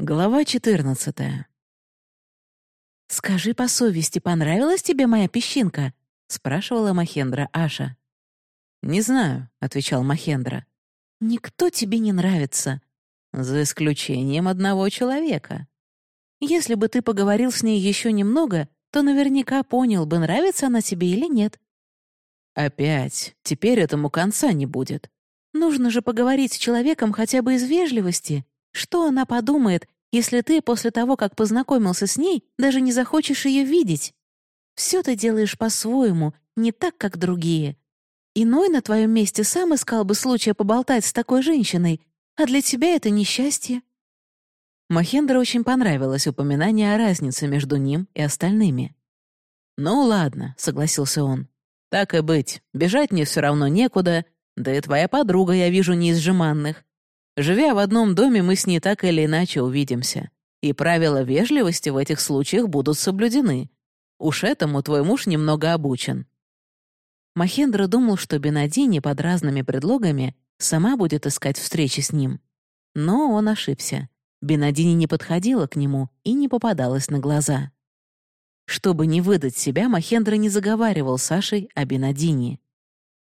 Глава 14 «Скажи по совести, понравилась тебе моя песчинка?» — спрашивала Махендра Аша. «Не знаю», — отвечал Махендра. «Никто тебе не нравится». «За исключением одного человека». «Если бы ты поговорил с ней еще немного, то наверняка понял бы, нравится она тебе или нет». «Опять. Теперь этому конца не будет». «Нужно же поговорить с человеком хотя бы из вежливости», что она подумает, если ты после того, как познакомился с ней, даже не захочешь ее видеть? Все ты делаешь по-своему, не так, как другие. Иной на твоем месте сам искал бы случая поболтать с такой женщиной, а для тебя это несчастье». Махендра очень понравилось упоминание о разнице между ним и остальными. «Ну ладно», — согласился он. «Так и быть, бежать мне все равно некуда, да и твоя подруга, я вижу, не из жеманных. Живя в одном доме, мы с ней так или иначе увидимся. И правила вежливости в этих случаях будут соблюдены. Уж этому твой муж немного обучен». Махендра думал, что Бенадини под разными предлогами сама будет искать встречи с ним. Но он ошибся. Бенадини не подходила к нему и не попадалась на глаза. Чтобы не выдать себя, Махендра не заговаривал с Сашей о Бенадини.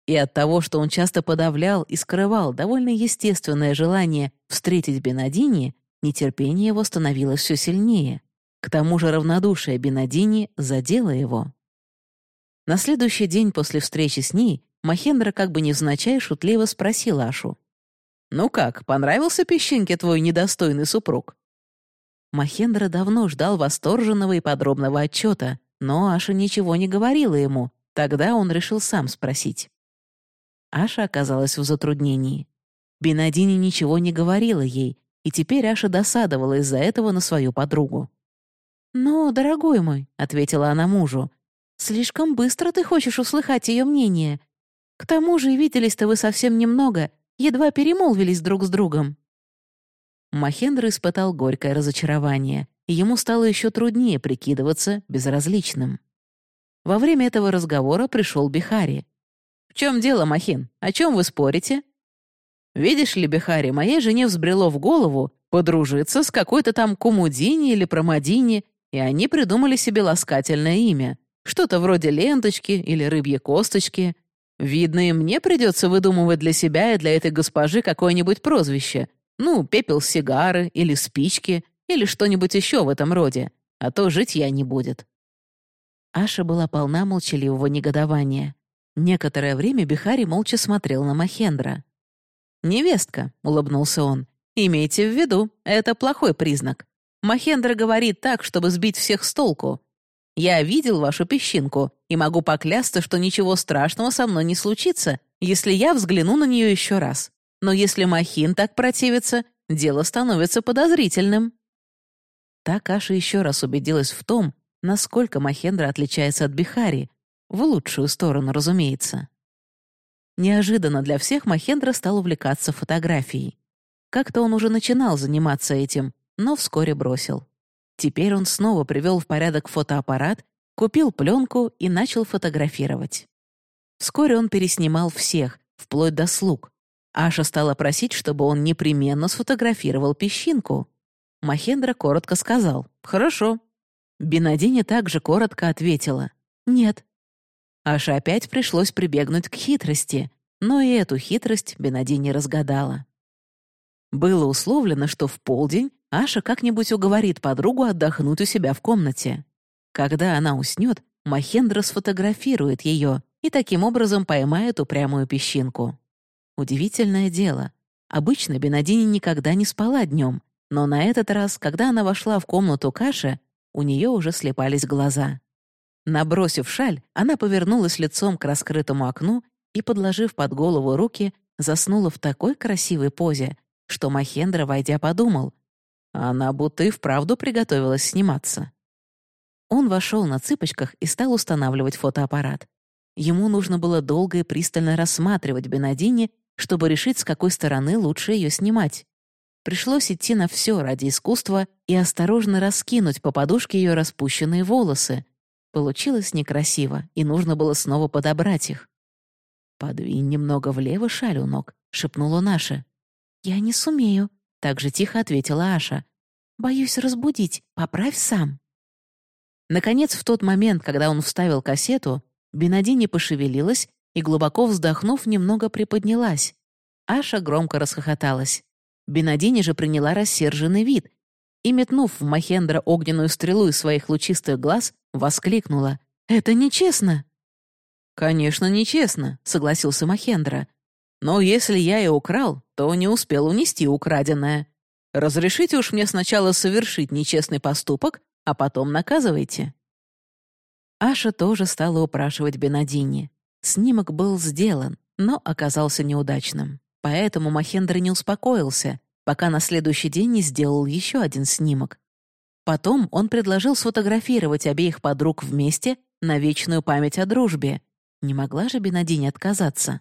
И от того, что он часто подавлял и скрывал довольно естественное желание встретить Бенадини, нетерпение его становилось все сильнее. К тому же равнодушие Бенадини задело его. На следующий день после встречи с ней Махендра как бы невзначай шутливо спросил Ашу. «Ну как, понравился песчинке твой недостойный супруг?» Махендра давно ждал восторженного и подробного отчета, но Аша ничего не говорила ему. Тогда он решил сам спросить. Аша оказалась в затруднении. Бенадини ничего не говорила ей, и теперь Аша досадовала из-за этого на свою подругу. «Но, дорогой мой», — ответила она мужу, «слишком быстро ты хочешь услыхать ее мнение. К тому же виделись-то вы совсем немного, едва перемолвились друг с другом». Махендра испытал горькое разочарование, и ему стало еще труднее прикидываться безразличным. Во время этого разговора пришел Бихари. «В чем дело, Махин? О чем вы спорите?» «Видишь ли, Бихари, моей жене взбрело в голову подружиться с какой-то там Кумудини или Промадини, и они придумали себе ласкательное имя. Что-то вроде ленточки или рыбьи косточки. Видно, и мне придется выдумывать для себя и для этой госпожи какое-нибудь прозвище. Ну, пепел сигары или спички, или что-нибудь еще в этом роде. А то жить я не будет». Аша была полна молчаливого негодования. Некоторое время Бихари молча смотрел на Махендра. «Невестка», — улыбнулся он, — «имейте в виду, это плохой признак. Махендра говорит так, чтобы сбить всех с толку. Я видел вашу песчинку и могу поклясться, что ничего страшного со мной не случится, если я взгляну на нее еще раз. Но если Махин так противится, дело становится подозрительным». Так Аша еще раз убедилась в том, насколько Махендра отличается от Бихари, в лучшую сторону, разумеется. Неожиданно для всех Махендра стал увлекаться фотографией. Как-то он уже начинал заниматься этим, но вскоре бросил. Теперь он снова привел в порядок фотоаппарат, купил пленку и начал фотографировать. Вскоре он переснимал всех, вплоть до слуг. Аша стала просить, чтобы он непременно сфотографировал песчинку. Махендра коротко сказал «Хорошо». Бенадини также коротко ответила «Нет, Аше опять пришлось прибегнуть к хитрости, но и эту хитрость Бенади не разгадала. Было условлено, что в полдень Аша как-нибудь уговорит подругу отдохнуть у себя в комнате. Когда она уснет, Махендра сфотографирует ее и таким образом поймает упрямую песчинку. Удивительное дело. Обычно Бенадини никогда не спала днем, но на этот раз, когда она вошла в комнату Каши, у нее уже слепались глаза. Набросив шаль, она повернулась лицом к раскрытому окну и, подложив под голову руки, заснула в такой красивой позе, что Махендра, войдя, подумал, она будто и вправду приготовилась сниматься. Он вошел на цыпочках и стал устанавливать фотоаппарат. Ему нужно было долго и пристально рассматривать Бенадини, чтобы решить, с какой стороны лучше ее снимать. Пришлось идти на все ради искусства и осторожно раскинуть по подушке ее распущенные волосы, Получилось некрасиво, и нужно было снова подобрать их. «Подвинь немного влево шаль у ног», — шепнула Наша. «Я не сумею», — так же тихо ответила Аша. Боюсь разбудить. Поправь сам». Наконец, в тот момент, когда он вставил кассету, Бенадини пошевелилась и, глубоко вздохнув, немного приподнялась. Аша громко расхохоталась. Бенадини же приняла рассерженный вид и, метнув в Махендра огненную стрелу из своих лучистых глаз, воскликнула. «Это нечестно!» «Конечно, нечестно», — согласился Махендра. «Но если я и украл, то не успел унести украденное. Разрешите уж мне сначала совершить нечестный поступок, а потом наказывайте». Аша тоже стала упрашивать Бенадини. Снимок был сделан, но оказался неудачным. Поэтому Махендра не успокоился, пока на следующий день не сделал еще один снимок. Потом он предложил сфотографировать обеих подруг вместе на вечную память о дружбе. Не могла же Бенадини отказаться.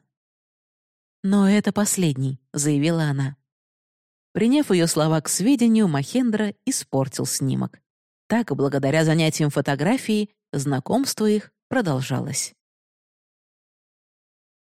«Но это последний», — заявила она. Приняв ее слова к сведению, Махендра испортил снимок. Так, благодаря занятиям фотографией, знакомство их продолжалось.